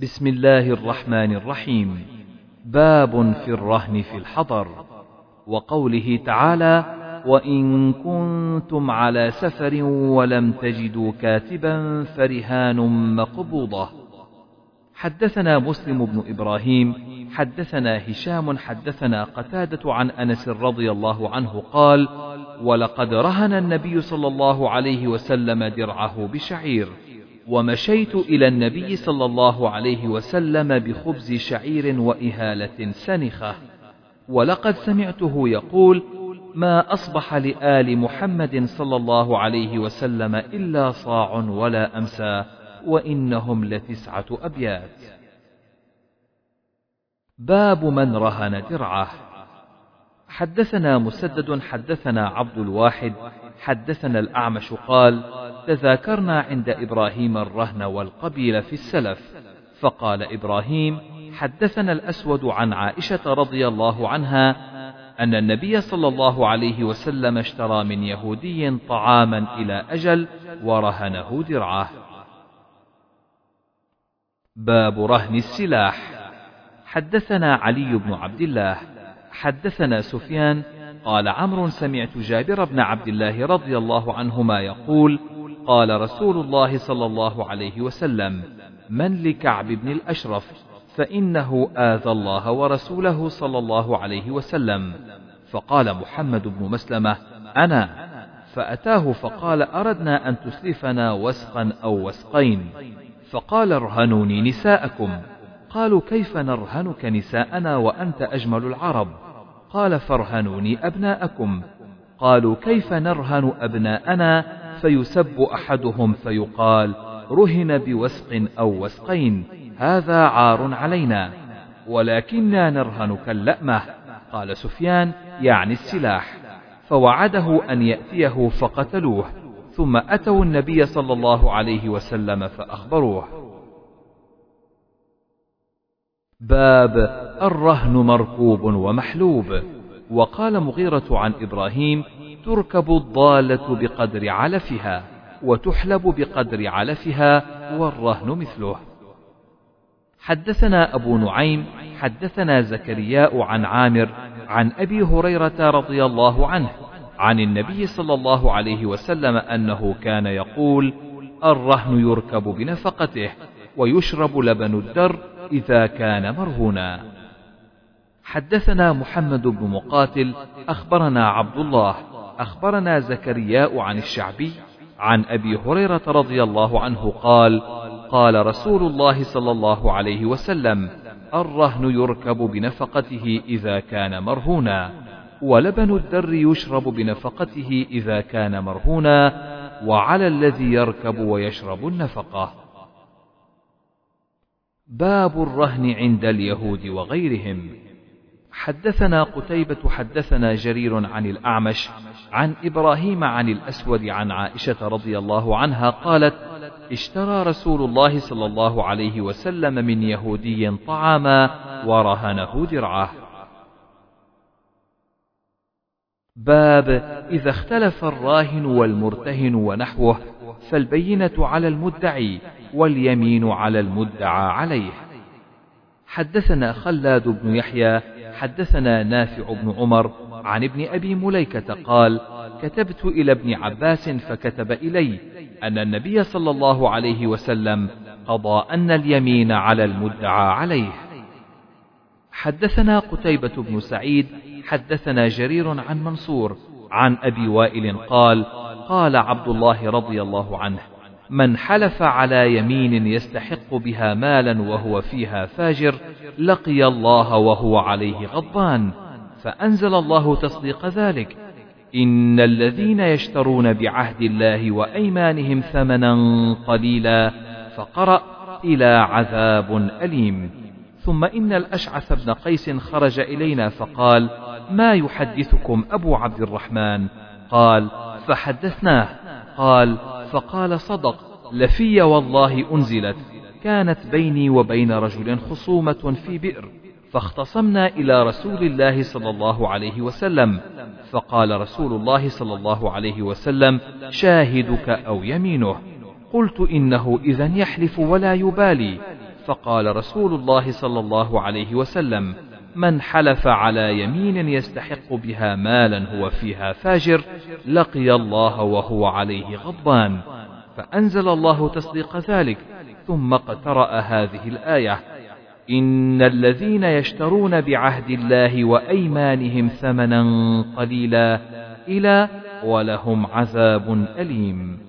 بسم الله الرحمن الرحيم. باب في الرهن في الحضر. وقوله تعالى وإن كنتم على سفر ولم تجدوا كاتبا فرهان مقبوضة. حدثنا مسلم بن إبراهيم حدثنا هشام حدثنا قتادة عن أنس رضي الله عنه قال ولقد رهن النبي صلى الله عليه وسلم درعه بشعير. ومشيت إلى النبي صلى الله عليه وسلم بخبز شعير وإهالة سنخة. ولقد سمعته يقول ما أصبح لآل محمد صلى الله عليه وسلم إلا صاع ولا أمسى وإنهم لتسعة أبيات. باب من رهن درعه. حدثنا مسدد حدثنا عبد الواحد حدثنا الأعمش قال تذاكرنا عند إبراهيم الرهن والقبيل في السلف. فقال إبراهيم حدثنا الأسود عن عائشة رضي الله عنها أن النبي صلى الله عليه وسلم اشترى من يهودي طعاما إلى أجل ورهنه درعه. باب رهن السلاح. حدثنا علي بن عبد الله. حدثنا سفيان. قال عمرو سمعت جابر بن عبد الله رضي الله عنهما يقول قال رسول الله صلى الله عليه وسلم من لكعب بن الأشرف فإنه آذى الله ورسوله صلى الله عليه وسلم. فقال محمد بن مسلمة أنا. فأتاه فقال أردنا أن تسلفنا وسقا أو وسقين. فقال ارهنوني نساءكم. قالوا كيف نرهنك نساءنا وأنت أجمل العرب؟ قال فارهنوني أبناءكم. قالوا كيف نرهن أبناءنا فيسب أحدهم فيقال رهن بوسق أو وسقين هذا عار علينا ولكنا نرهنك اللأمة قال سفيان يعني السلاح فوعده أن يأتيه فقتلوه ثم أتوا النبي صلى الله عليه وسلم فأخبروه. باب الرهن مركوب ومحلوب وقال مغيرة عن إبراهيم تركب الضالة بقدر علفها وتحلب بقدر علفها والرهن مثله. حدثنا أبو نعيم حدثنا زكرياء عن عامر عن أبي هريرة رضي الله عنه عن النبي صلى الله عليه وسلم أنه كان يقول الرهن يركب بنفقته ويشرب لبن الدر إذا كان مرهونا. حدثنا محمد بن مقاتل أخبرنا عبد الله أخبرنا زكرياء عن الشعبي عن أبي هريرة رضي الله عنه قال قال رسول الله صلى الله عليه وسلم الرهن يركب بنفقته إذا كان مرهونا ولبن الدر يشرب بنفقته إذا كان مرهونا وعلى الذي يركب ويشرب النفقة. باب الرهن عند اليهود وغيرهم. حدثنا قتيبة حدثنا جرير عن الأعمش عن إبراهيم عن الأسود عن عائشة رضي الله عنها قالت اشترى رسول الله صلى الله عليه وسلم من يهودي طعاما ورهنه درعه. باب إذا اختلف الراهن والمرتهن ونحوه فالبينة على المدعي واليمين على المدعى عليه. حدثنا خلاد بن يحيى حدثنا نافع بن عمر عن ابن أبي مليكة قال كتبت إلى ابن عباس فكتب إلي أن النبي صلى الله عليه وسلم قضى أن اليمين على المدعى عليه. حدثنا قتيبة بن سعيد حدثنا جرير عن منصور عن أبي وائل قال قال عبد الله رضي الله عنه من حلف على يمين يستحق بها مالا وهو فيها فاجر لقي الله وهو عليه غضبان فأنزل الله تصديق ذلك. إن الذين يشترون بعهد الله وأيمانهم ثمنا قليلا فقرأ إلى عذاب أليم. ثم إن الأشعث بن قيس خرج إلينا فقال ما يحدثكم أبو عبد الرحمن؟ قال فحدثناه. قال فقال صدق لفي والله أنزلت كانت بيني وبين رجل خصومة في بئر فاختصمنا إلى رسول الله صلى الله عليه وسلم فقال رسول الله صلى الله عليه وسلم شاهدك أو يمينه؟ قلت إنه إذا يحلف ولا يبالي. فقال رسول الله صلى الله عليه وسلم من حلف على يمين يستحق بها مالا هو فيها فاجر لقي الله وهو عليه غضبان. فأنزل الله تصديق ذلك ثم اقترأ هذه الآية. إن الذين يشترون بعهد الله وأيمانهم ثمنا قليلا إلى ولهم عذاب أليم.